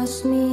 cost me.